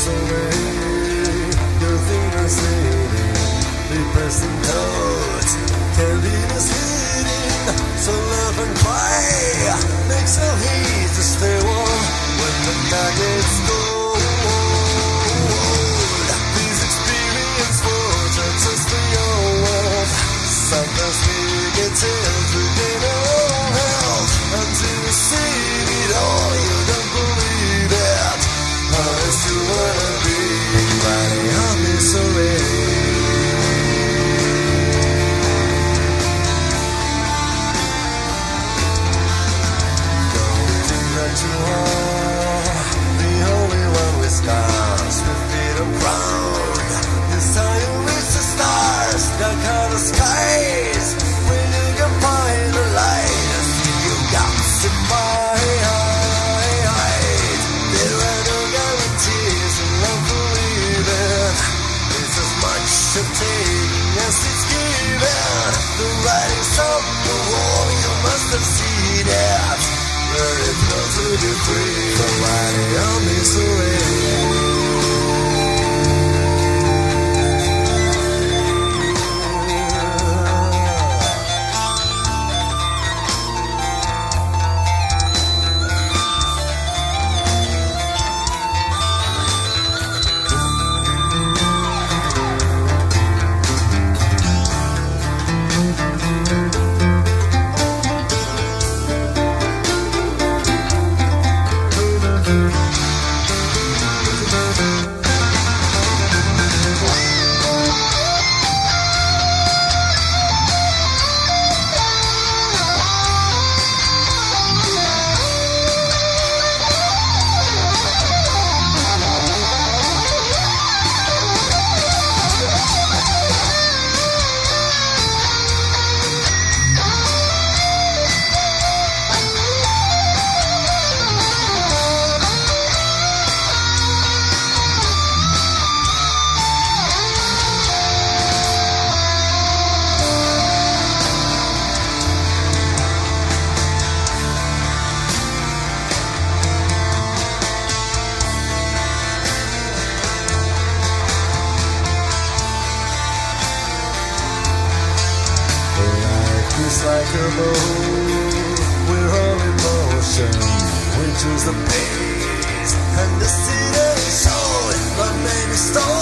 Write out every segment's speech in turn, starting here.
fades away. Nothing I say. So love and quiet. stole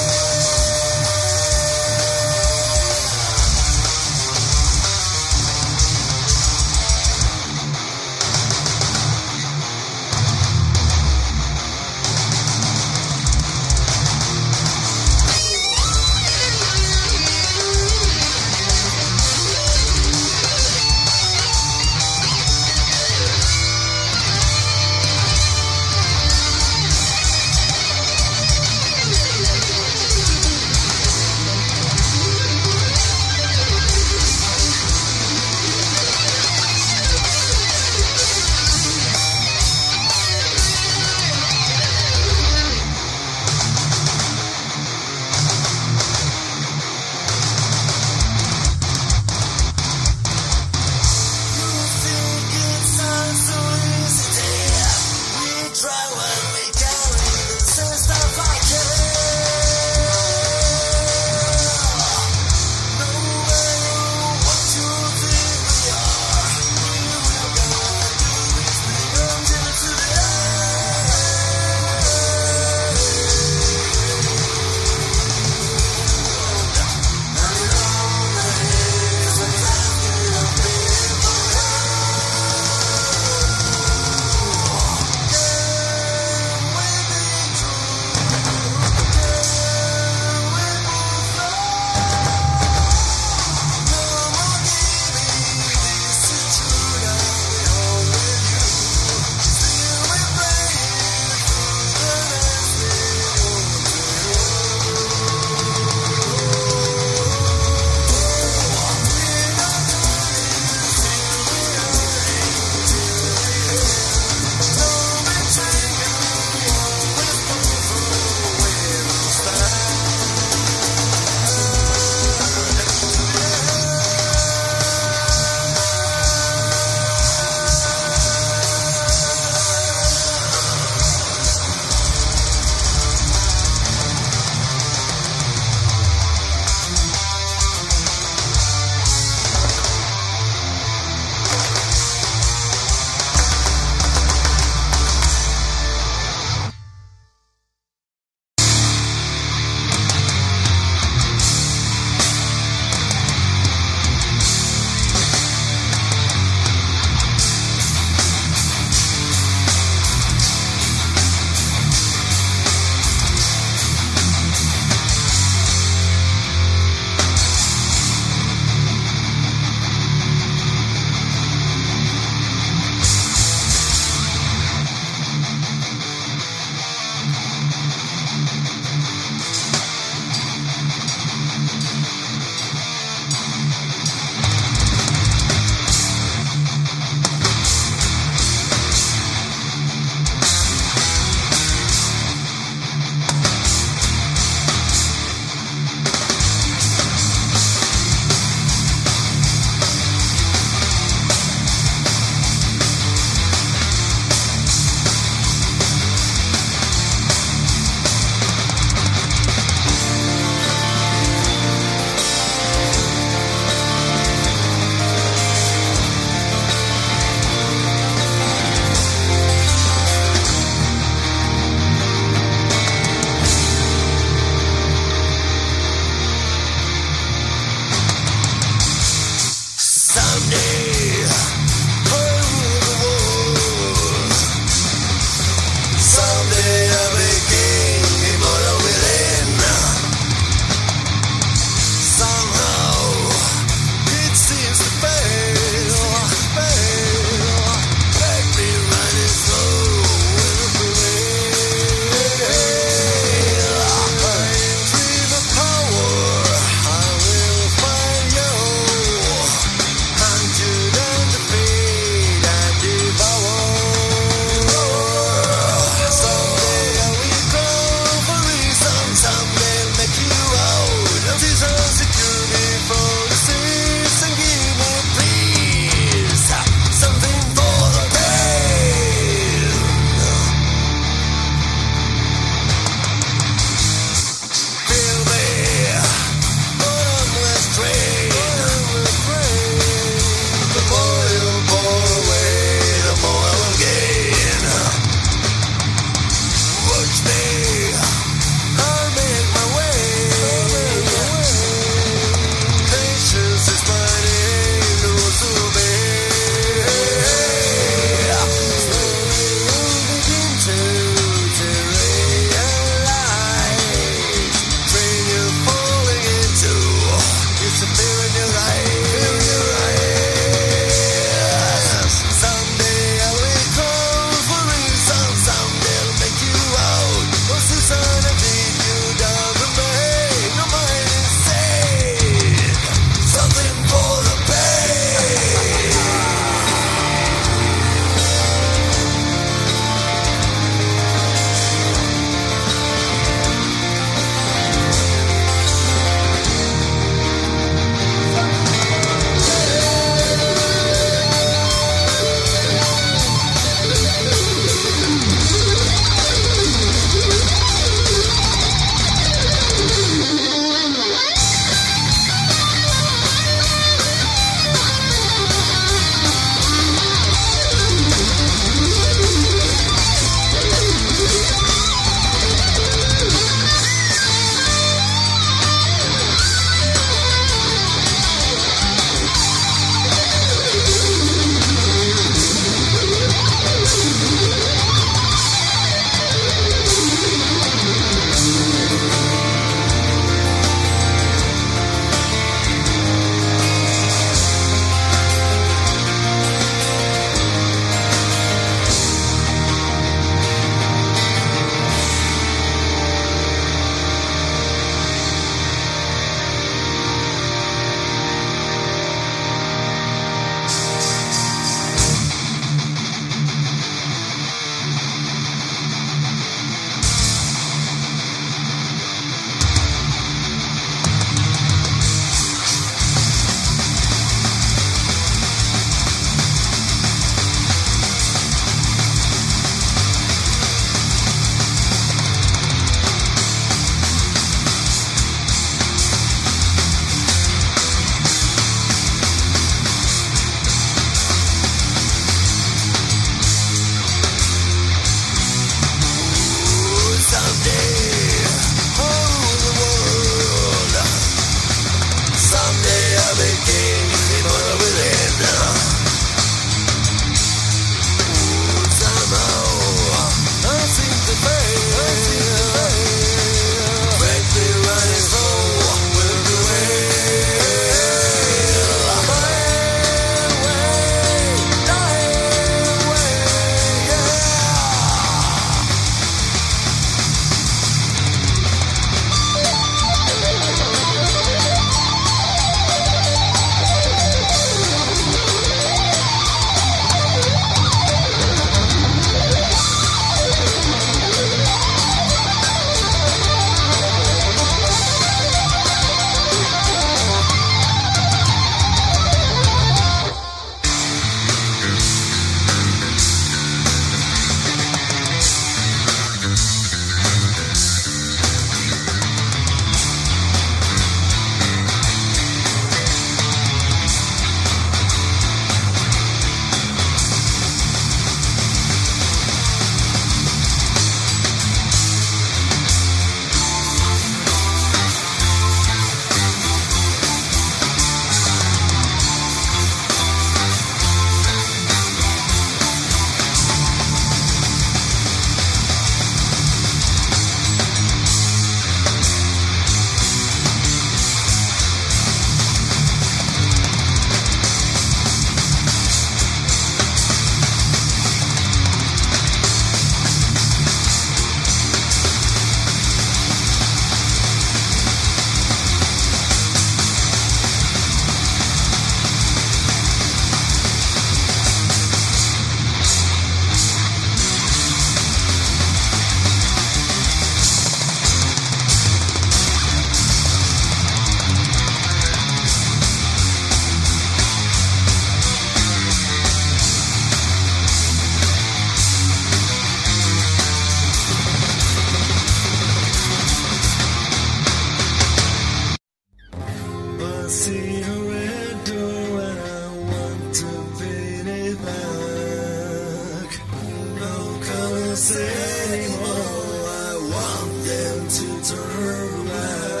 to her last.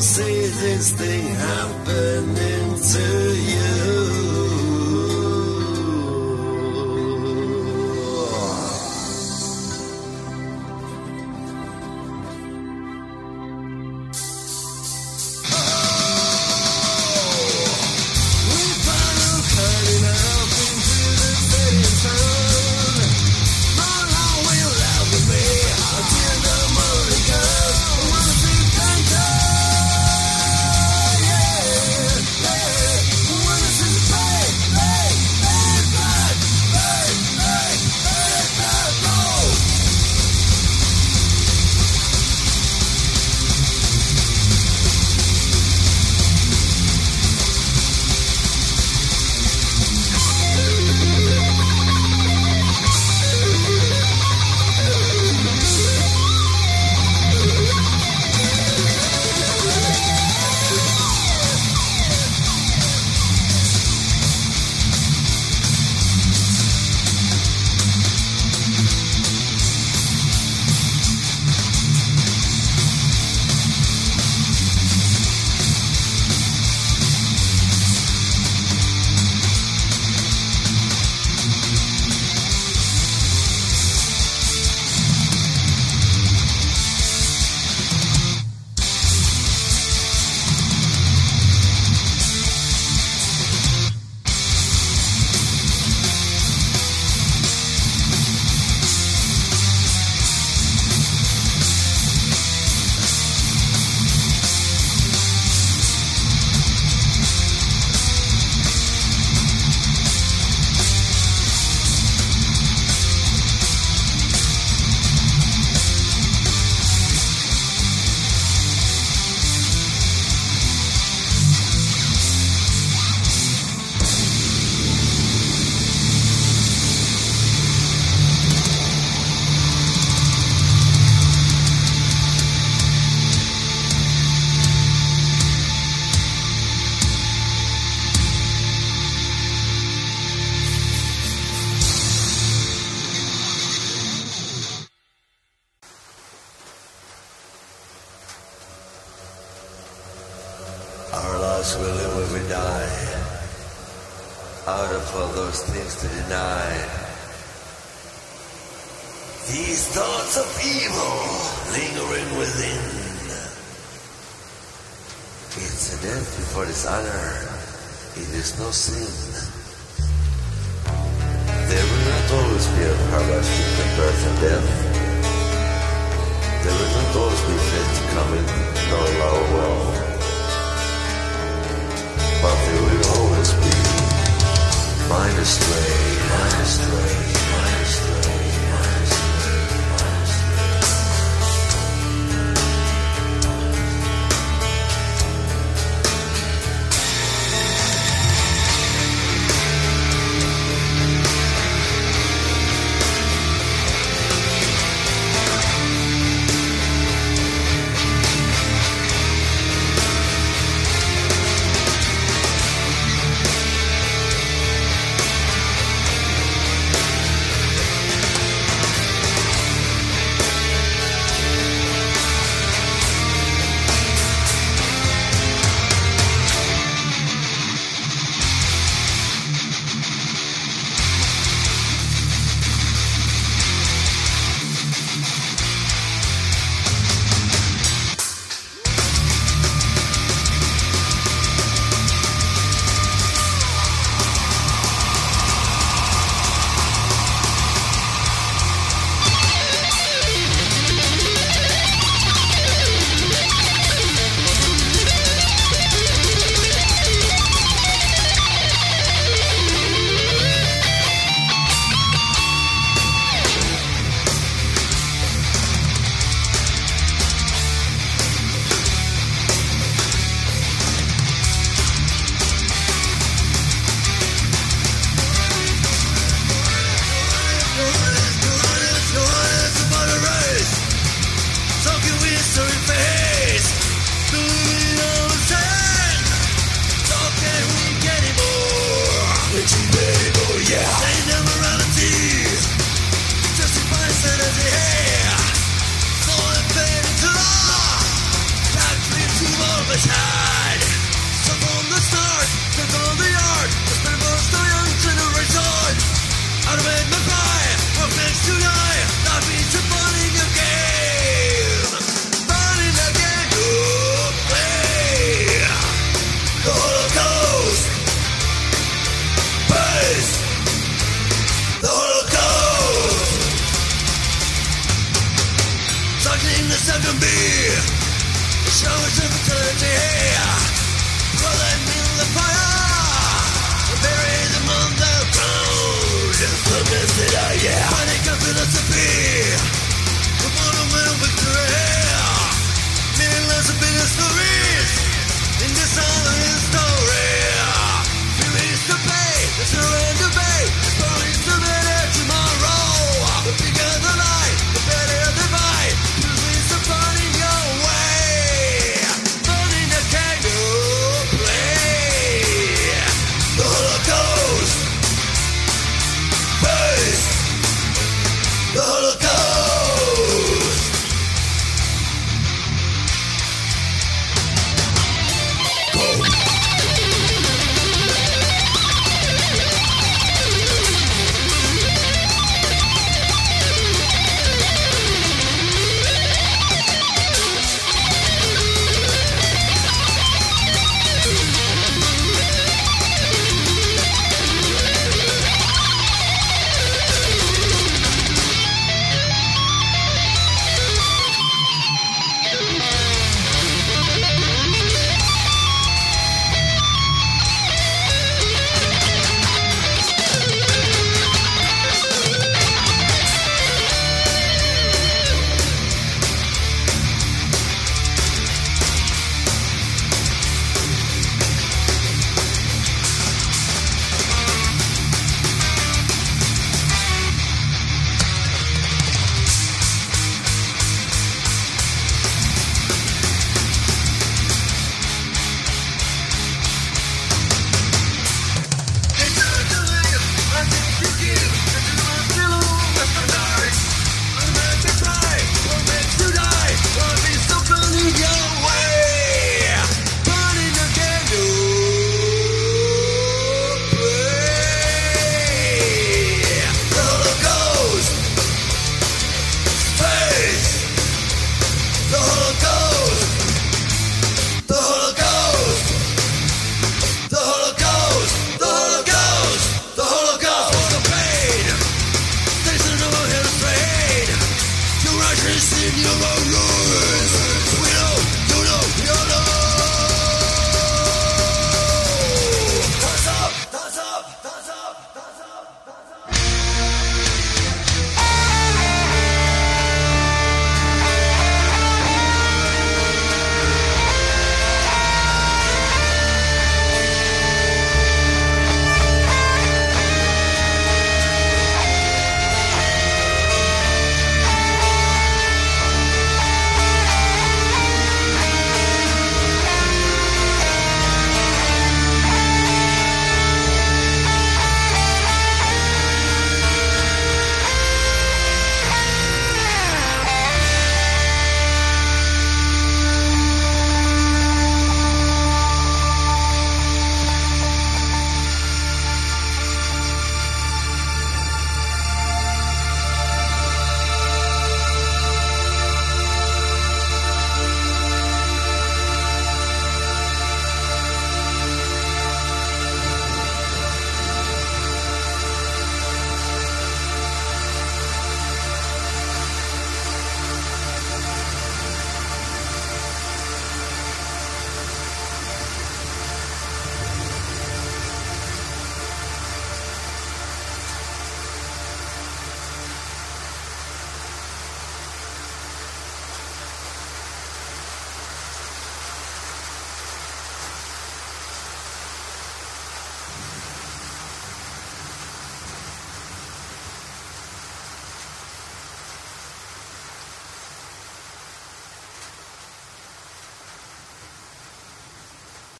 see this thing happening to you. death before its honor. It is no sin. There will not always be a paradise between birth and death. There will not always be death coming, nor lower well. But there will always be mind astray, mind astray.